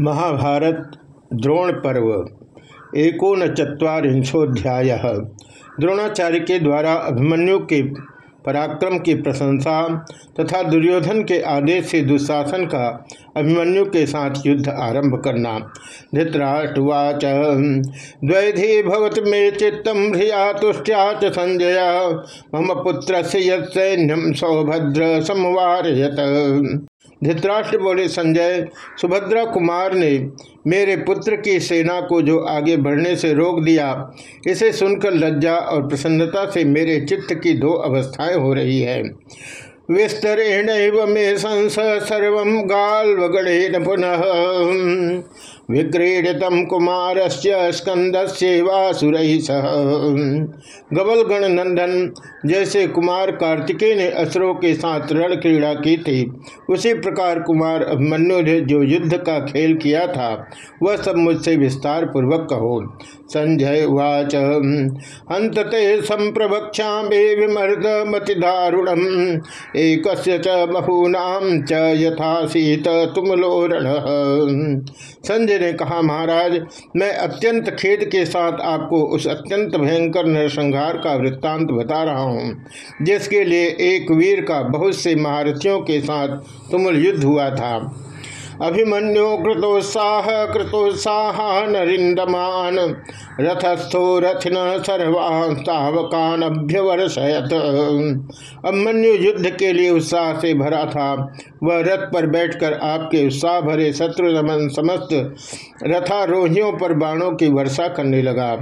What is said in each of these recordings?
महाभारत द्रोण पर्व एकोन चुरीशोध्याय द्रोणाचार्य के द्वारा अभिमन्यु के पराक्रम की प्रशंसा तथा दुर्योधन के आदेश से दुशासन का अभिमन्यु के साथ युद्ध आरंभ करना। धृतराष्ट्रवाच, द्वैधि भवत मे चित्तम ह्रिया तुष्टिया च संजय। मम पुत्र से यैन्यम सौभद्र समवारयत धृतराष्ट्र बोले, संजय, सुभद्रा कुमार ने मेरे पुत्र की सेना को जो आगे बढ़ने से रोक दिया, इसे सुनकर लज्जा और प्रसन्नता से मेरे चित्त की दो अवस्थाएँ हो रही है। विस्तरेण मे संस सर्व गालवगढ़ेन पुनः विक्रीडितम कुमार स्कंद सेवासुर सह। गबलगण नंदन जैसे कुमार कार्तिकेय ने असुरों के साथ रण क्रीड़ा की थी, उसी प्रकार कुमार अभिमन्यु ने जो युद्ध का खेल किया था, वह सब मुझसे विस्तार पूर्वक कहो। संजय वाच अंतते संप्रभक्षा विमर्द मतिदारुणम एक बहूनाम च यथा सीत तुमलोरण संजय ने कहा, महाराज, मैं अत्यंत खेद के साथ आपको उस अत्यंत भयंकर नरसंहार का वृत्तांत बता रहा हूँ, जिसके लिए एक वीर का बहुत से महारथियों के साथ तुम्ल युद्ध हुआ था। अभिमन्यु कृतोत्साह कृतोत्साह नरिंदमान रथस्थो रथिन सर्वास्तावकान अभ्यवर्षयत अभिमन्यु युद्ध के लिए उत्साह से भरा था। वह रथ पर बैठकर आपके उत्साह भरे शत्रु नमन समस्त रथारोहियों पर बाणों की वर्षा करने लगा।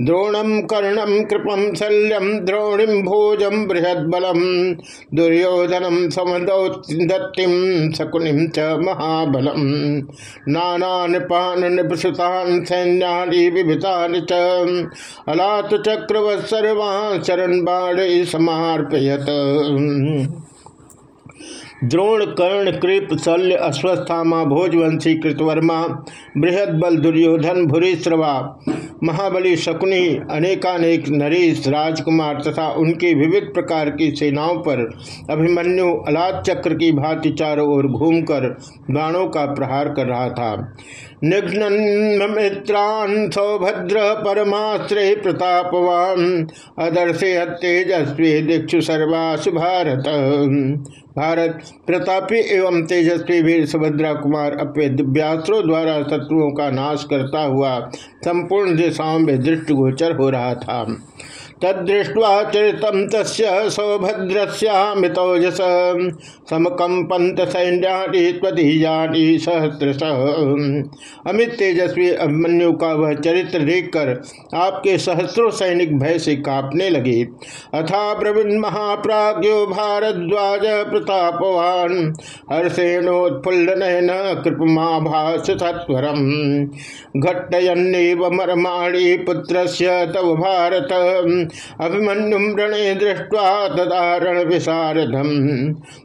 द्रोणम कर्णम कृपम शल्यम द्रोणिम भोजम बृहद बलम दुर्योधनम समदत्तिम शकुनिम च महाबल। बलम नाना नृपान नृपसुतान सैन्यानि विभितान च। अलात चक्रवत्सर्वान् शरण बाण समर्पयत। द्रोण कर्ण कृप, शल्य, अश्वस्थामा, भोजवंशी, कृतवर्मा बृहद बल दुर्योधन, भूरिश्रवा महाबली शकुनी, अनेकानेक नरेश, राजकुमार तथा उनकी विविध प्रकार की सेनाओं पर अभिमन्यु अलाद चक्र की भांति चारों ओर घूमकर बाणों का प्रहार कर रहा था। निघ्नमित्रान सौभद्र परमाश्रय प्रतापवान अदर्शे तेजस्वी दीक्षु सर्वासु भारत। भारत, प्रतापी एवं तेजस्वी वीर सुभद्रा कुमार अपने दिव्यास्त्रों द्वारा शत्रुओं का नाश करता हुआ संपूर्ण दिशाओं में दृष्टिगोचर हो रहा था। तदृष्ट्वा चरितम तस् सौभद्रस्यामितौजस। समकंपंत सैन्याणी सहस्रश। अमित तेजस्वी अभिमन्यु का वह चरित्र देखकर आपके सहस्रों सैनिक भय से कांपने लगे। अथा प्रवीण महाप्राज्यो भारद्वाज प्रतापवान। हर्षेणोत्फुल्लन कृपमा भाष सत्वरम घट्टयन्नेव मरमाणी पुत्र तव भारत। अभिमन्युम रणे दृष्टवा तदारण विशारधम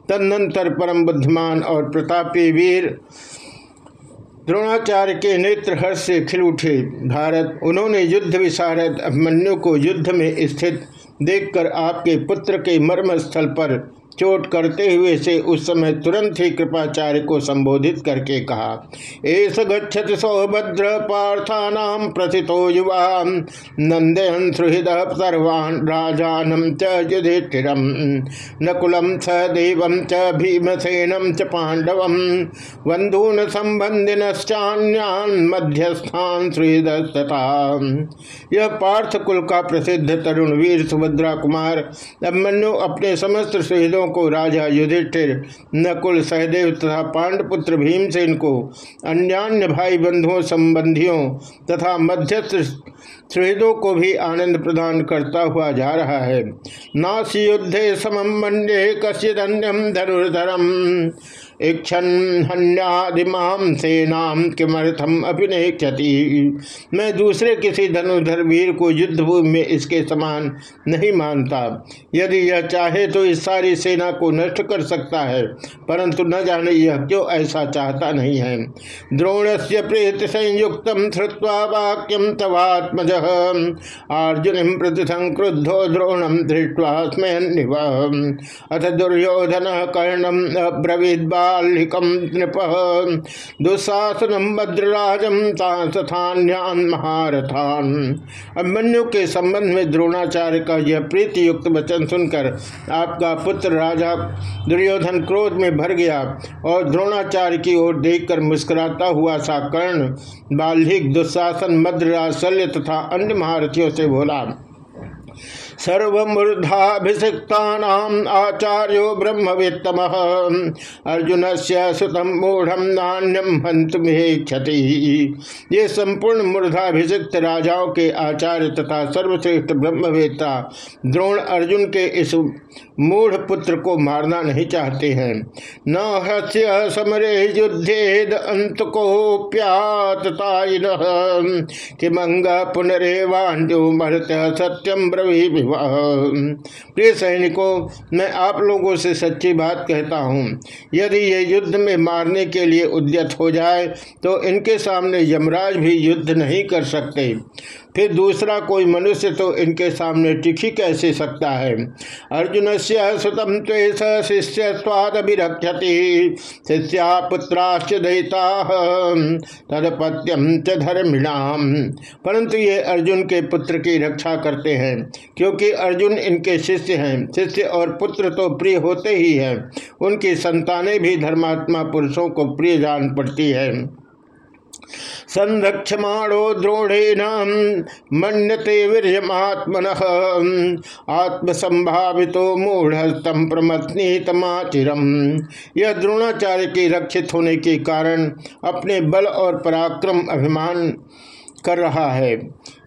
तदनंतर परम बुद्धिमान और प्रतापी वीर द्रोणाचार्य के नेत्र हर्ष से खिल उठे। भारत, उन्होंने युद्ध विशारद अभिमन्यु को युद्ध में स्थित देखकर आपके पुत्र के मर्म स्थल पर चोट करते हुए से उस समय तुरंत ही कृपाचार्य को संबोधित करके कहा, एस गच्छति सौभद्र पार्थानाम प्रथितो युवा नंदयन सुहृद सर्वान् राजानम च युधिष्ठिरम नकुलम स देव च भीमसेनम च पांडव बंधून संबंधिन्यान मध्यस्थान सुहृद तथा यह पार्थ कुल का प्रसिद्ध तरुण वीर सुभद्रा कुमार अभिमन्यु अपने समस्त सुहृदों को राजा युधिष्ठिर, नकुल सहदेव तथा पांडपुत्र भीमसेन को, अन्यान्य भाई बंधुओं संबंधियों तथा मध्यस्थ शहीदों को भी आनंद प्रदान करता हुआ जा रहा है। नासी युद्धे समम मंडे कश्यन्यम धनुर्धरम। इक्षन हन्यादिमाम सेनाम किमर्थम अभिनय क्षति मैं दूसरे किसी धनुधर वीर को युद्धभूमि में इसके समान नहीं मानता। यदि यह चाहे तो इस सारी सेना को नष्ट कर सकता है, परंतु न जाने यह क्यों ऐसा चाहता नहीं है। द्रोण से प्रेत संयुक्त श्रुवा वाक्यम तवात्मज। अर्जुन प्रति संक्रुद्धो द्रोणम दृष्टवा स्मयन अथ दुर्योधन कर्णम अब्रवीद बालिकम नृप। दुशासन भद्रराजम महारथान। अभिमन्यु के संबंध में द्रोणाचार्य का यह प्रीति युक्त वचन सुनकर आपका पुत्र राजा दुर्योधन क्रोध में भर गया और द्रोणाचार्य की ओर देखकर मुस्कुराता हुआ सा कर्ण बाल्हिक दुशासन मद्रराज शल्य तथा अन्य महारथियों से बोला सर्वमूर्धाभिषिक्ता आचार्यो ब्रह्मवेत्तम। अर्जुन से सुतम मूढ़ नान्यम हंत क्षति ये संपूर्ण मूर्धाभिषिक्त राजाओं के आचार्य तथा सर्वश्रेष्ठ ब्रह्मवेत्ता द्रोण अर्जुन के इस मूढ़ पुत्र को मारना नहीं चाहते हैं। न हस्य समरे युद्धेद अंत को प्यातताइन किमंग पुनरेवाण्यो मरत सत्यम ब्रवी प्रिय सैनिकों, मैं आप लोगों से सच्ची बात कहता हूँ। यदि ये युद्ध में मारने के लिए उद्यत हो जाए तो इनके सामने यमराज भी युद्ध नहीं कर सकते। फिर दूसरा कोई मनुष्य तो इनके सामने टिकी कैसे सकता है? अर्जुन से सुतम त्वेष शिष्य स्वादभिरक्षति शिष्या पुत्राश्च दयिता। तदपत्यम च धर्मिणाम। परंतु ये अर्जुन के पुत्र की रक्षा करते हैं, क्योंकि अर्जुन इनके शिष्य हैं। शिष्य और पुत्र तो प्रिय होते ही हैं। उनकी संतानें भी धर्मात्मा पुरुषों को प्रिय जान पड़ती है। संरक्षमाणो द्रोणेन मनते वीरमात्मन आत्मसंभावितो मूढ़स्तम तम प्रमथनीतमाचिरम यह द्रोणाचार्य के रक्षित होने के कारण अपने बल और पराक्रम अभिमान कर रहा है।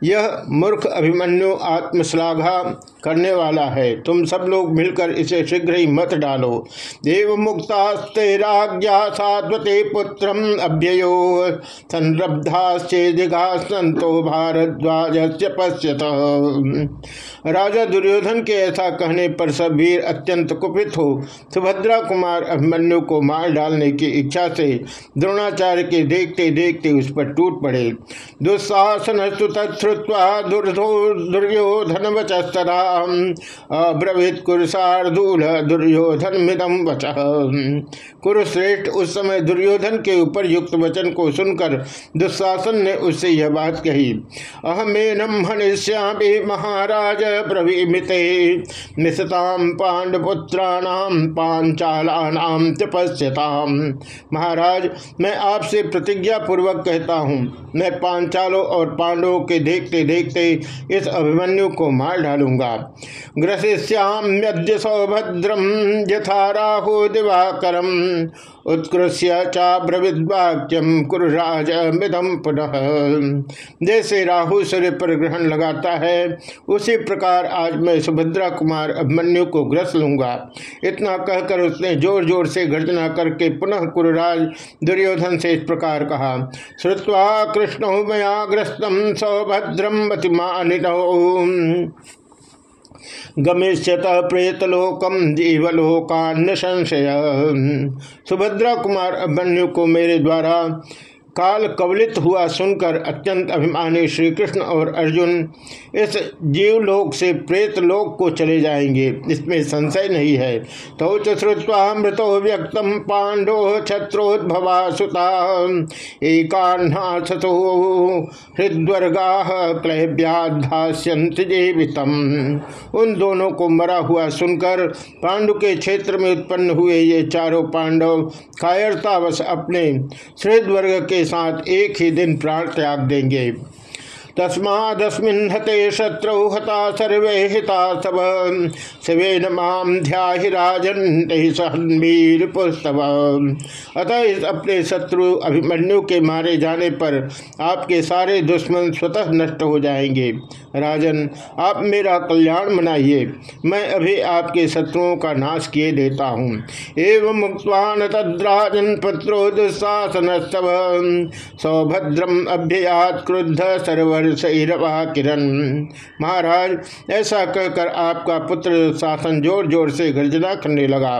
यह मूर्ख अभिमन्यु आत्मश्लाघा करने वाला है। तुम सब लोग मिलकर इसे शीघ्र ही मत डालो। देव साधवते पुत्र अभ्ययो। भारद्वाज पश्यत। राजा दुर्योधन के ऐसा कहने पर सब वीर अत्यंत कुपित हो। सुभद्रा कुमार अभिमन्यु को मार डालने की इच्छा से द्रोणाचार्य के देखते देखते उस पर टूट पड़े। दुस्साहसन तत्वा दुर्योधन वचस्तरा अब्रवीत कुरुषार्दूल दुर्योधन मिदम वच। कुरुश्रेष्ठ उस समय दुर्योधन के ऊपर युक्त वचन को सुनकर दुशासन ने उससे यह बात कही अहमेनम हनिष्यामि महाराज प्रवीमिते निशताम पांडपुत्राणाम पांचालानाम तपस्यताम। महाराज, मैं आपसे प्रतिज्ञा पूर्वक कहता हूँ, मैं पांचालों और पांडवों के देखते देखते इस अभिमन्यु को मार डालूँगा। ग्रसिष्याम्यद्य सौभद्रम यथा राहु दिवाकरम। उत्कृष्य चाब्रविद्वाक्यम कुरुराज मिदम पुनः। जैसे राहु सूर्य पर ग्रहण लगाता है, उसी प्रकार आज मैं सुभद्रा कुमार अभिमन्यु को ग्रस लूँगा। इतना कहकर उसने ज़ोर ज़ोर से गर्जना करके पुनः कुरुराज दुर्योधन से इस प्रकार कहा श्रुवा कृष्ण मया ग्रस्तम सौभद्रम मतिमानित। गमिष्यत प्रेतलोकम जीवलोकान्न संशय। सुभद्रा कुमार अभन्यु को मेरे द्वारा काल कवलित हुआ सुनकर अत्यंत अभिमानी श्री कृष्ण और अर्जुन इस जीवलोक से प्रेत लोक को चले जाएँगे। इसमें संशय नहीं है। तो चुश्रुवा मृतो व्यक्तम पांडो छत्रोद्भवा सुता। एकान्नाथो हृदवर्गा क्लैव्याध्यास्यंत जीवितम। उन दोनों को मरा हुआ सुनकर पांडु के क्षेत्र में उत्पन्न हुए ये चारों पांडव कायरतावश अपने हृदवर्ग के साथ एक ही दिन प्राण त्याग देंगे। तस्मादस्मिन् हते शत्रु हता सर्वे हिता सब। शिवेन माम ध्याहि राजन सहवीर पुस्तव अतः इस अपने शत्रु अभिमन्यु के मारे जाने पर आपके सारे दुश्मन स्वतः नष्ट हो जाएँगे। राजन, आप मेरा कल्याण मनाइए। मैं अभी आपके शत्रुओं का नाश किए देता हूँ। एवं मुक्तवान तद्राजन पत्रो दुशासन सौभद्रम अभ्ययात क्रुद्ध सर्वर सैरवा किरण महाराज, ऐसा कहकर आपका पुत्र शासन ज़ोर ज़ोर से गर्जना करने लगा।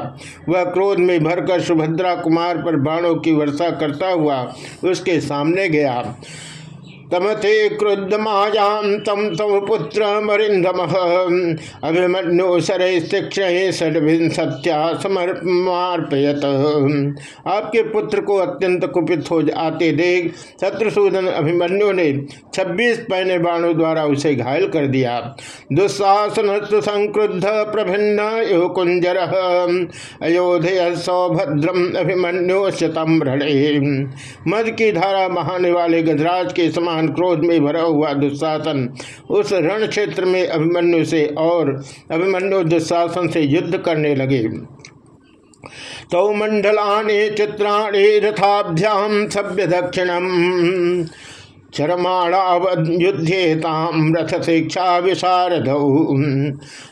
वह क्रोध में भरकर सुभद्रा कुमार पर बाणों की वर्षा करता हुआ उसके सामने गया। तमथे क्रुद्ध मायाम तम तम पुत्र मरिंदम अभिमन्यु सर शिक्षण सत्या समर्पयत। आपके पुत्र को अत्यंत कुपित हो आते देख, शत्रुसूदन अभिमन्यु ने छब्बीस पहने बाणों द्वारा उसे घायल कर दिया। दुस्साहसन संक्रुद्ध प्रभिन्न यो कुंजर। अयोध्या सौभद्रम अभिमन्यु शतम मध की धारा बहाने वाले गजराज के समान क्रोध में भरा हुआ दुशासन, उस रण क्षेत्र में अभिमन्यु से और अभिमन्यु दुशासन से युद्ध करने लगे। तो मंडलाने चित्राणी रथाभ्याम सभ्य दक्षिणम। चरमाणावयुद्धेताम रथ शिक्षा विशारद।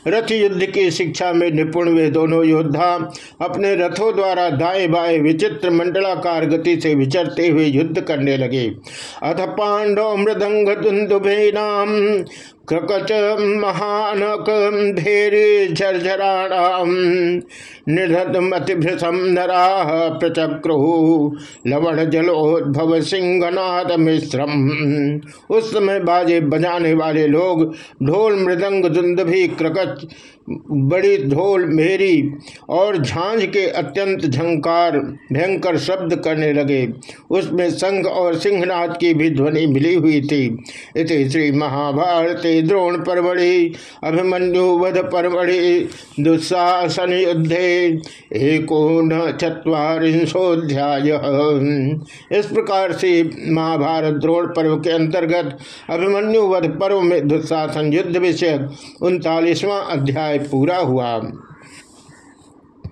रथ युद्ध की शिक्षा में निपुण वे दोनों योद्धा अपने रथों द्वारा दाएँ बाएँ विचित्र मंडलाकार गति से विचरते हुए युद्ध करने लगे। अथ पांडव मृदंग दुंदुभेनाम क्रकच महानक धेरे झरझराणाम निर्धतमतिभृसम नरा प्रचक्रु लवण जलोद्भव सिंहनाद मिश्रम उस समय बाजे बजाने वाले लोग, ढोल मृदंग दुंद भी क्रकच बड़ी ढोल मेरी और झांझ के अत्यंत झंकार भयंकर शब्द करने लगे। उसमें संघ और सिंहनाथ की भी ध्वनि मिली हुई थी। इस श्री महाभारत द्रोण परमढ़ि, अभिमन्यु वध परमढ़ि दुस्साहसन युद्धे एकोन चुरीशोध्याय इस प्रकार से महाभारत द्रोण पर्व के अंतर्गत अभिमन्यु वध पर्व में दुस्साहसन युद्ध विषय उनतालीसवां अध्याय पूरा हुआ।